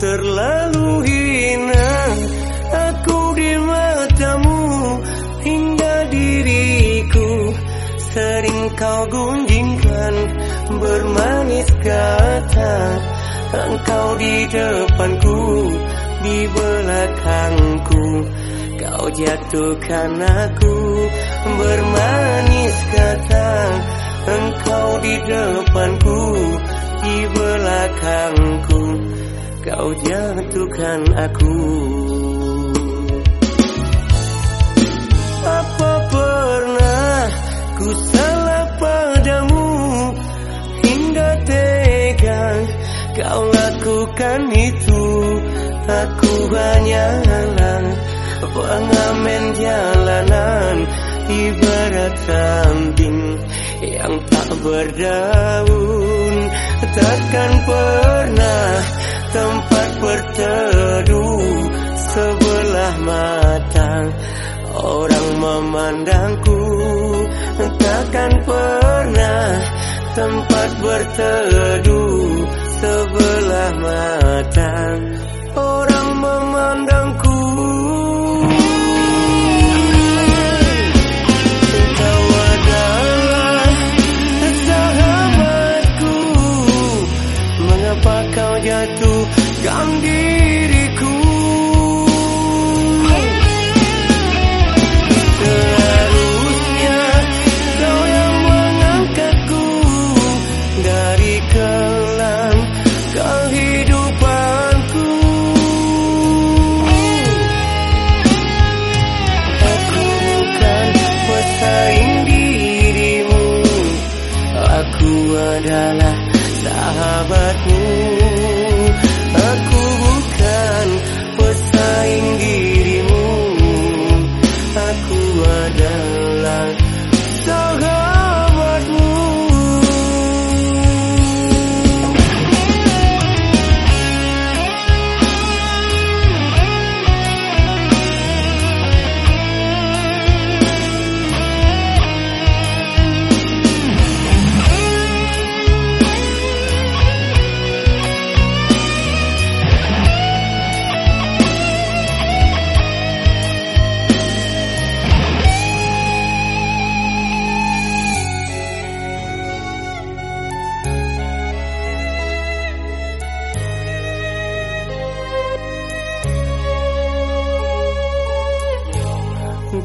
terlalu hina. Aku di matamu hingga diriku. Sering kau gunjingkan bermanis kata Engkau di depanku, di belakangku. Kau jatuhkan aku bermanis kata Engkau di depanku, di belakangku. Kau jatuhkan aku. Apa pernah ku salah padamu? Hingga tega kau lakukan itu. Aku hanyalah pengamen jalanan Ibarat kambing yang tak berdaun Takkan pernah tempat berteduh Sebelah mata orang memandangku. Takkan pernah tempat berteduh Sebelah mata orang memandangku jatuhkan diriku. Seharusnya kau yang mengangkatku Dari kelam kehidupanku. Aku bukan pesaing dirimu. Aku adalah sahabatmu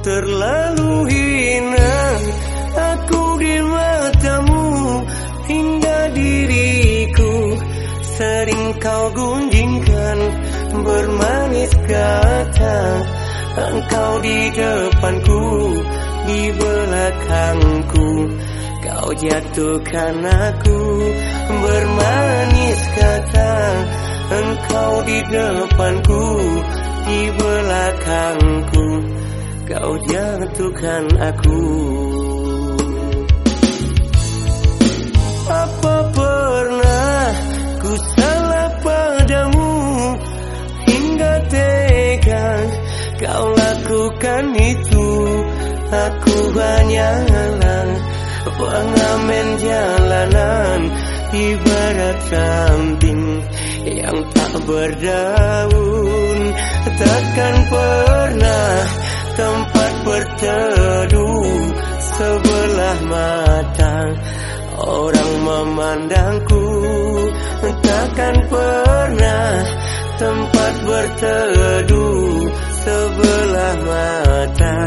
Terlalu hina aku di matamu Hingga diriku. Sering kau gunjingkan Bermanis kata Engkau di depanku Di belakangku. Kau jatuhkan aku Bermanis kata Engkau di depanku Di belakangku Kau jatuhkan aku. Apa pernah ku salah padamu? Hingga tega kau lakukan itu. Aku hanyalah pengamen jalanan Ibarat kambing yang tak berdaun Takkan pernah tempat berteduh Sebelah mata orang memandangku. Takkan pernah tempat berteduh Sebelah mata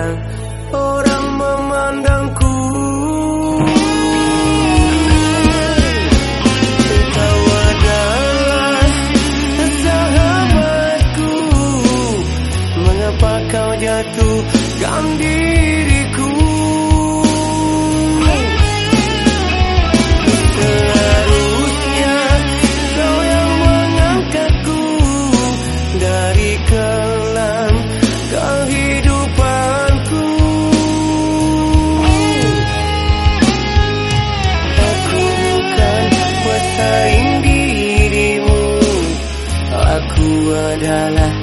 adalah